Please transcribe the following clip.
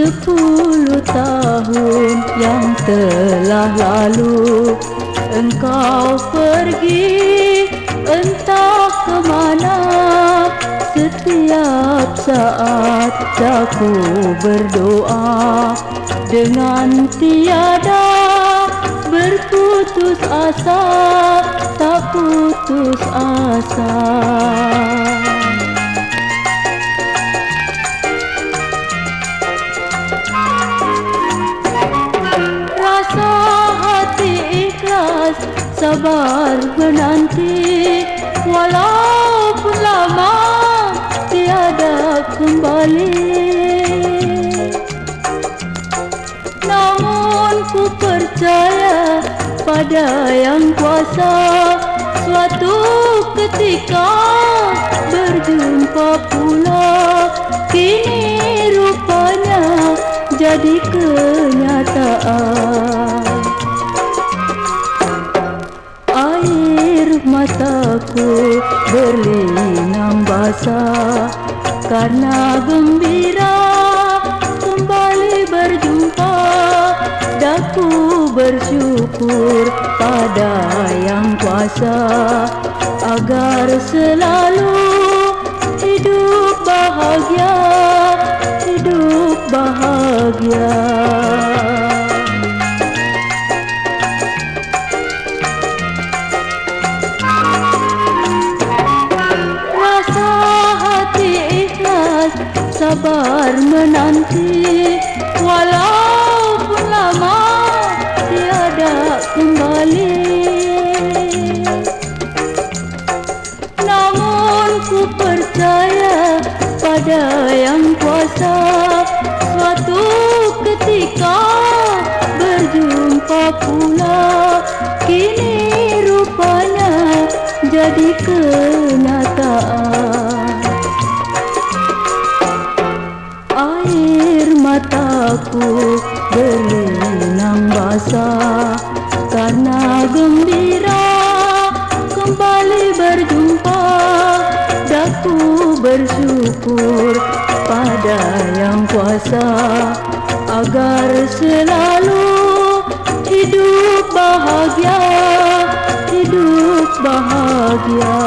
Sepuluh tahun yang telah lalu Engkau pergi entah ke mana Setiap saat aku berdoa Dengan tiada berputus asa Tak putus asa sabar menanti Walaupun lama tiada kembali. Namun ku percaya pada yang kuasa Suatu ketika berjumpa pula Kini rupanya jadi kenyataan mataku berlinang basah. Karena gembira kembali berjumpa. Daku bersyukur pada yang kuasa. Agar selalu hidup bahagia hidup bahagia sabar menanti. Walaupun lama tiada kembali. Namun ku percaya pada yang kuasa Suatu ketika berjumpa pula Kini rupanya jadi kenyataan mataku berlinang basah karena gembira kembali berjumpa. Daku bersyukur pada yang kuasa agar selalu hidup bahagia hidup bahagia